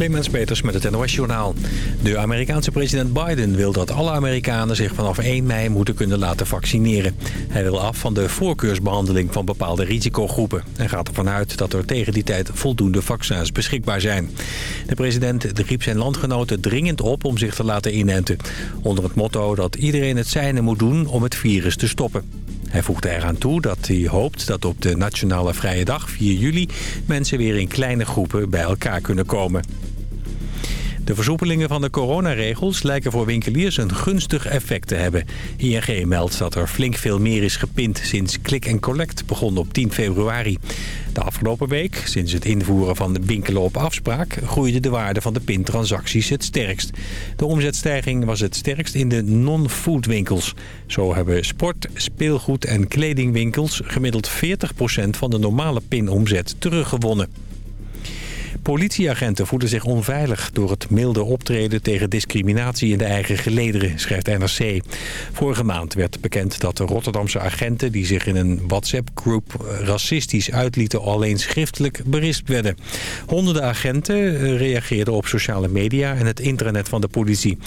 Clemens Peters met het NOS-journaal. De Amerikaanse president Biden wil dat alle Amerikanen zich vanaf 1 mei moeten kunnen laten vaccineren. Hij wil af van de voorkeursbehandeling van bepaalde risicogroepen... en gaat ervan uit dat er tegen die tijd voldoende vaccins beschikbaar zijn. De president riep zijn landgenoten dringend op om zich te laten inenten. Onder het motto dat iedereen het zijne moet doen om het virus te stoppen. Hij voegde eraan toe dat hij hoopt dat op de Nationale Vrije Dag 4 juli... mensen weer in kleine groepen bij elkaar kunnen komen. De versoepelingen van de coronaregels lijken voor winkeliers een gunstig effect te hebben. ING meldt dat er flink veel meer is gepind sinds Click Collect begon op 10 februari. De afgelopen week, sinds het invoeren van de winkelen op afspraak... groeide de waarde van de pintransacties het sterkst. De omzetstijging was het sterkst in de non-food winkels. Zo hebben sport, speelgoed en kledingwinkels gemiddeld 40% van de normale pinomzet teruggewonnen. Politieagenten voelen zich onveilig door het milde optreden tegen discriminatie in de eigen gelederen, schrijft NRC. Vorige maand werd bekend dat de Rotterdamse agenten die zich in een WhatsApp-groep racistisch uitlieten alleen schriftelijk berispt werden. Honderden agenten eh, reageerden op sociale media en het internet van de politie.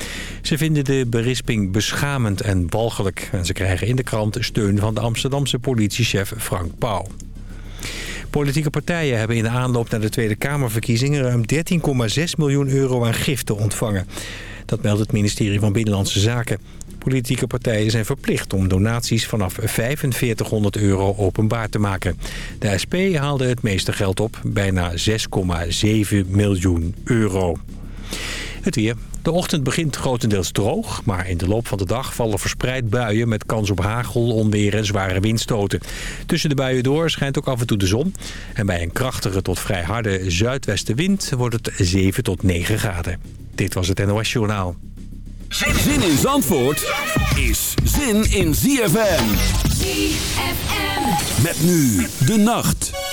Ze vinden de berisping beschamend en walgelijk en ze krijgen in de krant steun van de Amsterdamse politiechef Frank Pauw. Politieke partijen hebben in de aanloop naar de Tweede Kamerverkiezingen... ruim 13,6 miljoen euro aan giften ontvangen. Dat meldt het ministerie van Binnenlandse Zaken. Politieke partijen zijn verplicht om donaties vanaf 4500 euro openbaar te maken. De SP haalde het meeste geld op, bijna 6,7 miljoen euro. Het weer. De ochtend begint grotendeels droog, maar in de loop van de dag vallen verspreid buien met kans op hagel, onweer en zware windstoten. Tussen de buien door schijnt ook af en toe de zon. En bij een krachtige tot vrij harde zuidwestenwind wordt het 7 tot 9 graden. Dit was het NOS Journaal. Zin in Zandvoort is zin in ZFM. ZFM. Met nu de nacht.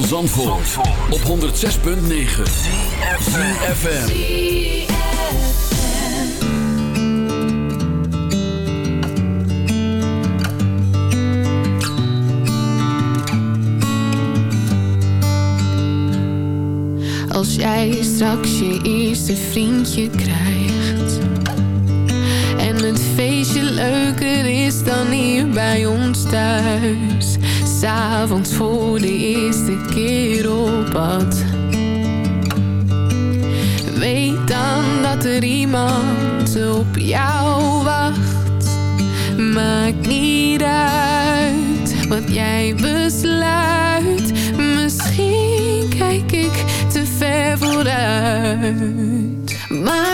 Van Zandvoort, op 106.9 CFFM Als jij straks je eerste vriendje krijgt En het feestje leuker is dan hier bij ons thuis S'avonds voor de eerste keer op pad. Weet dan dat er iemand op jou wacht. Maakt niet uit wat jij besluit. Misschien kijk ik te ver vooruit. Maar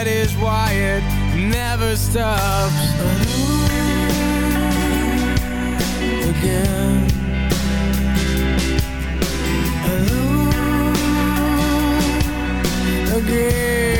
That is why it never stops. Again. Again.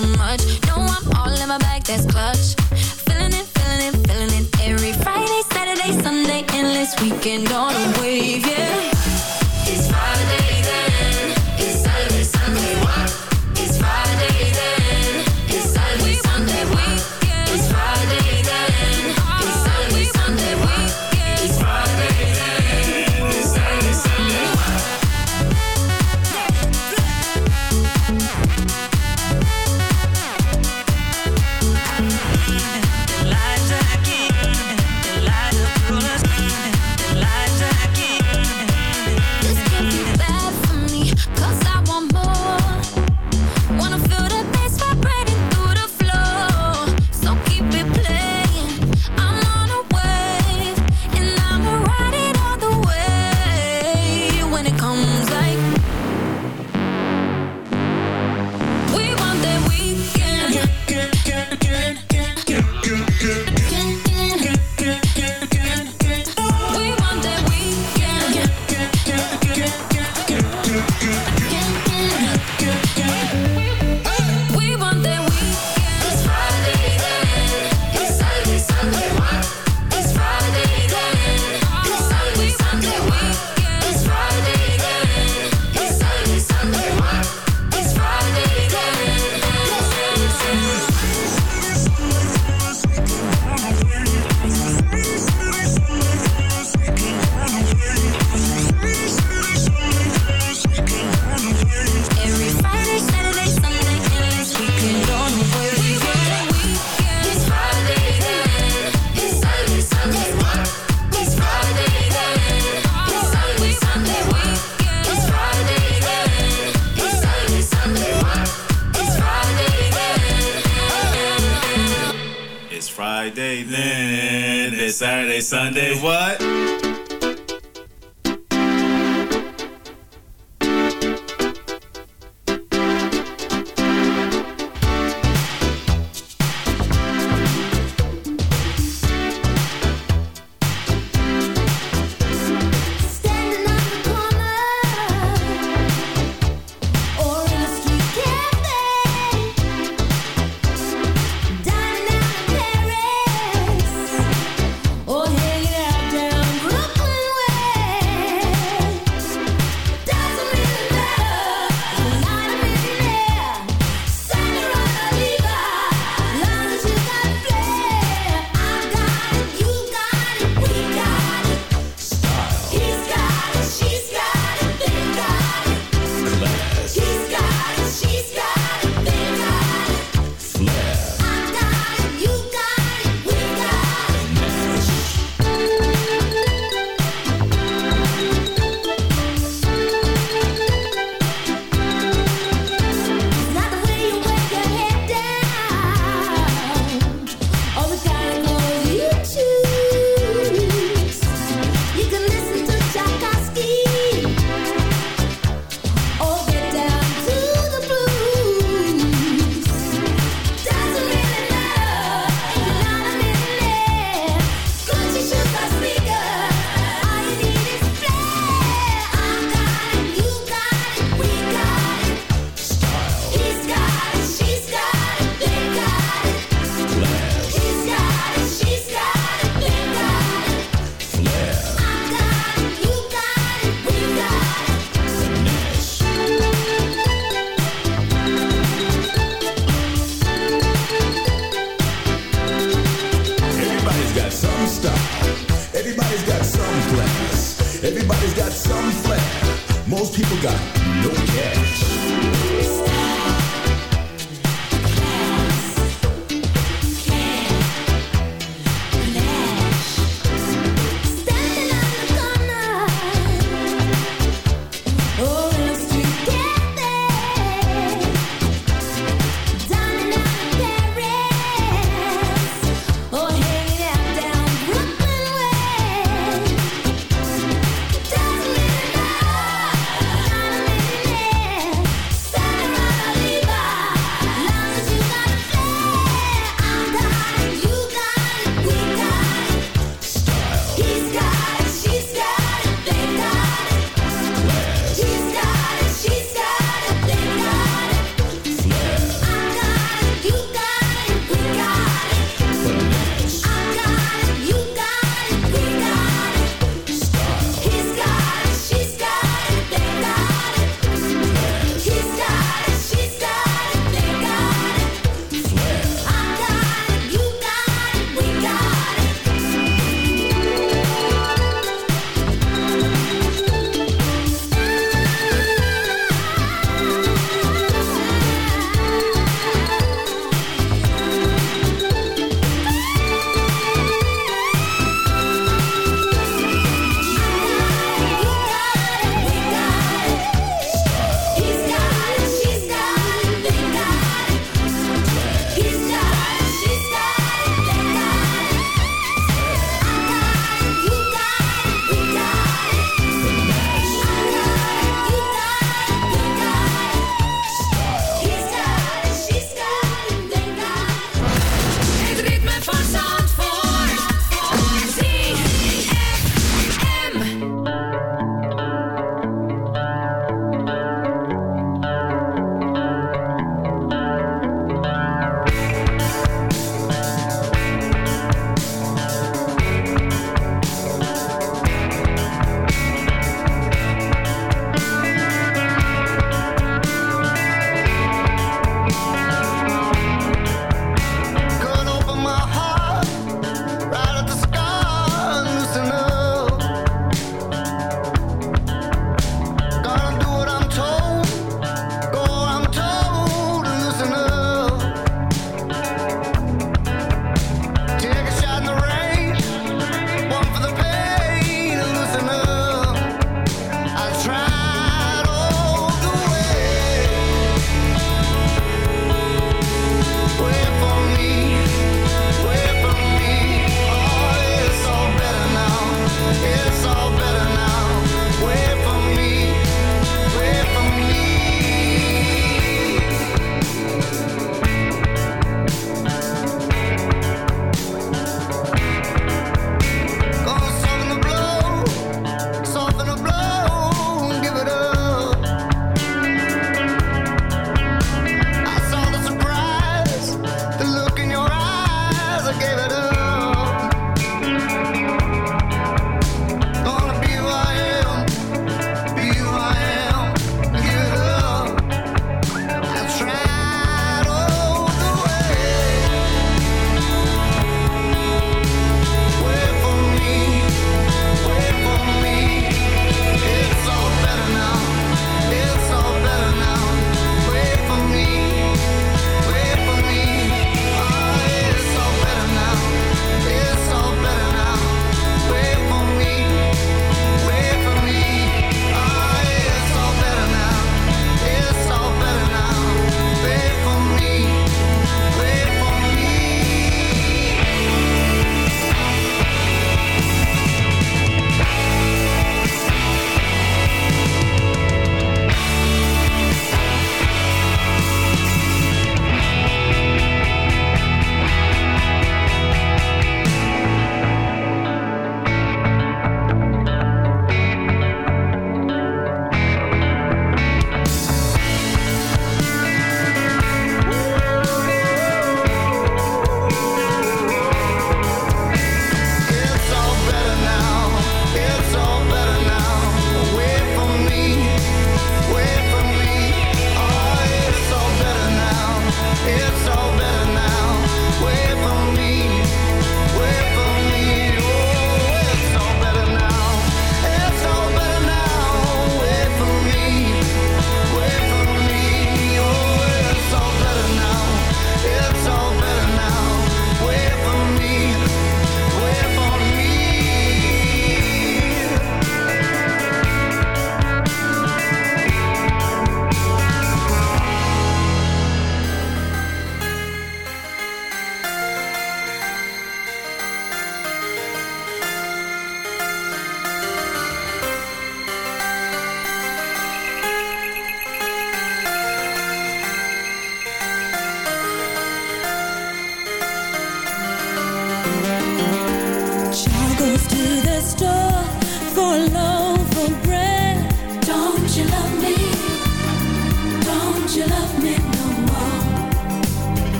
too much. No, I'm all in my bag, that's clutch.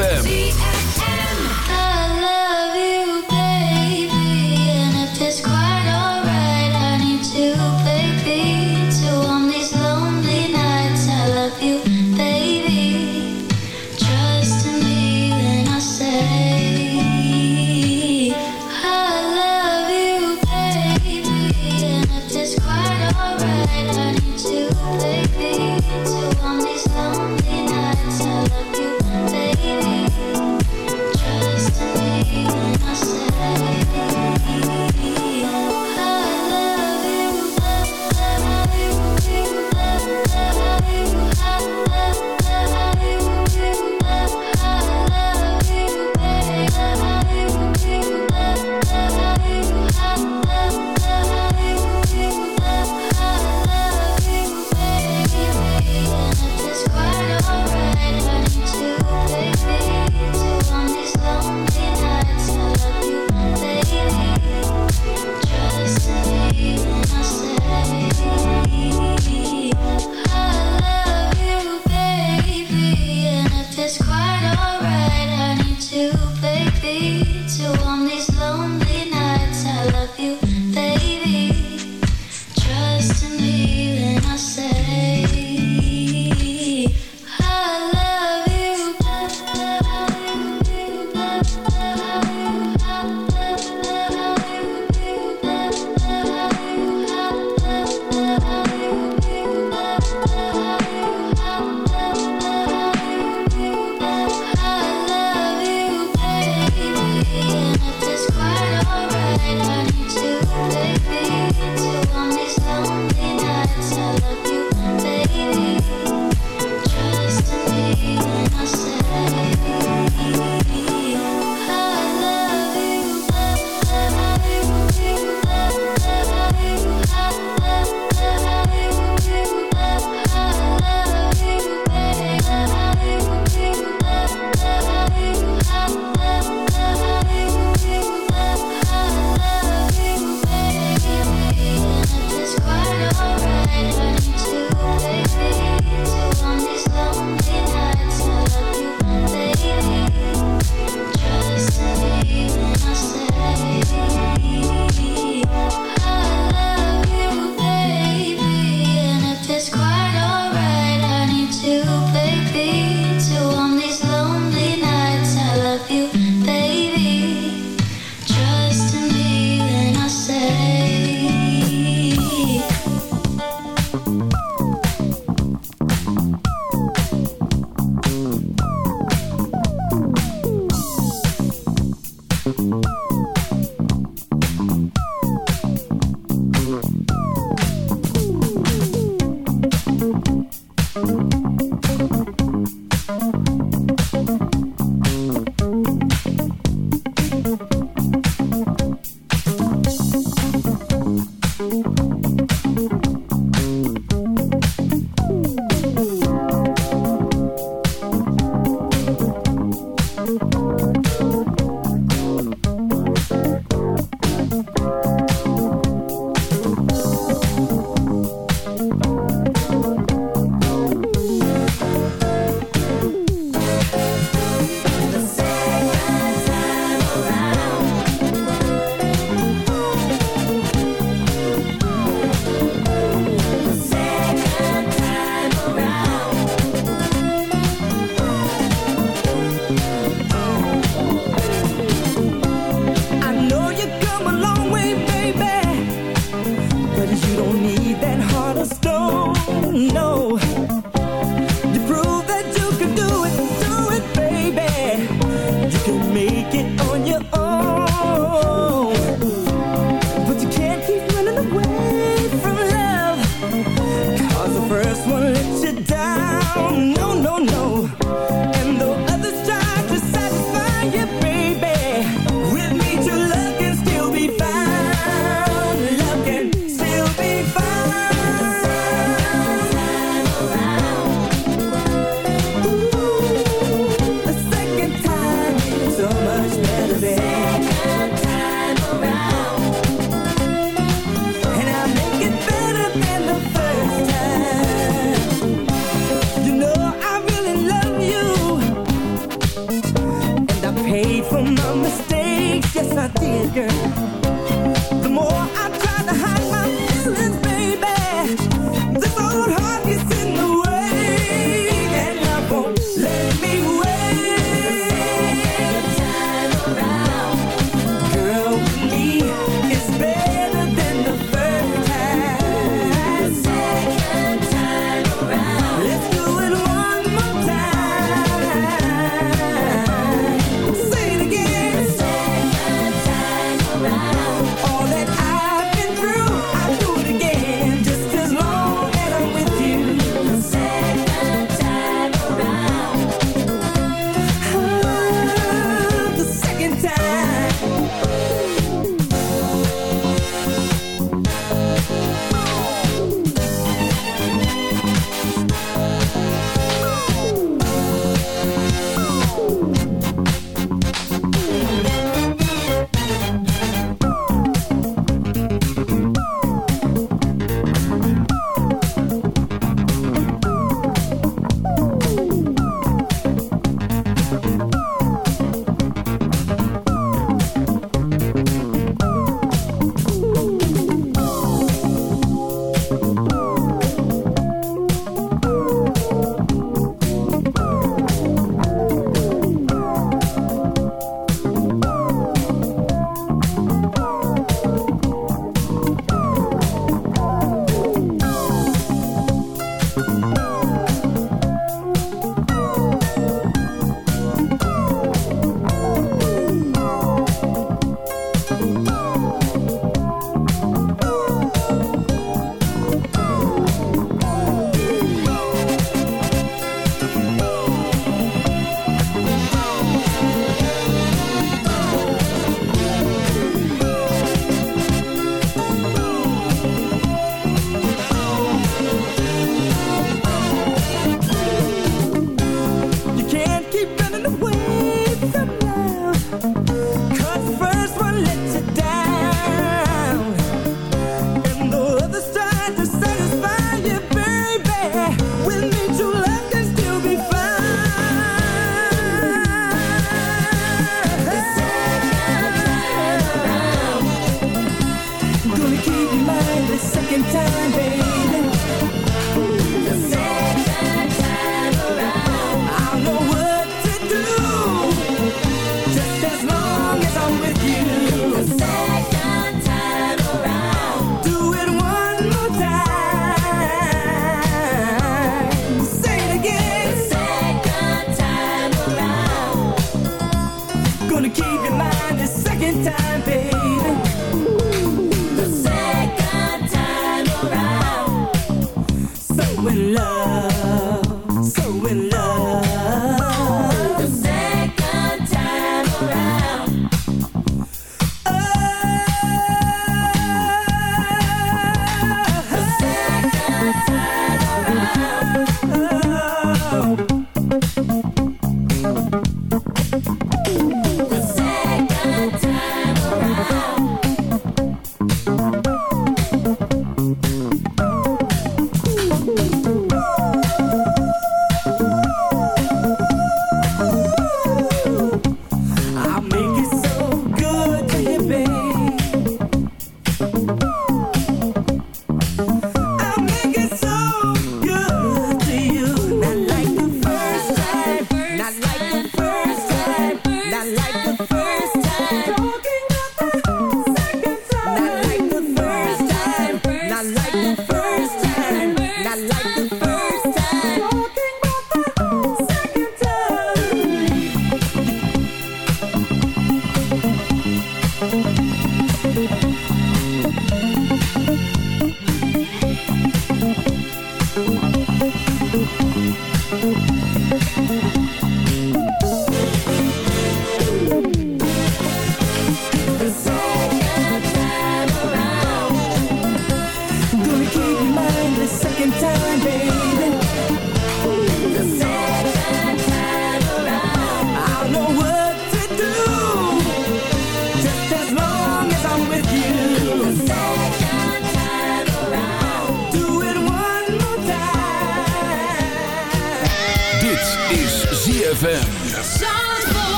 ZFM.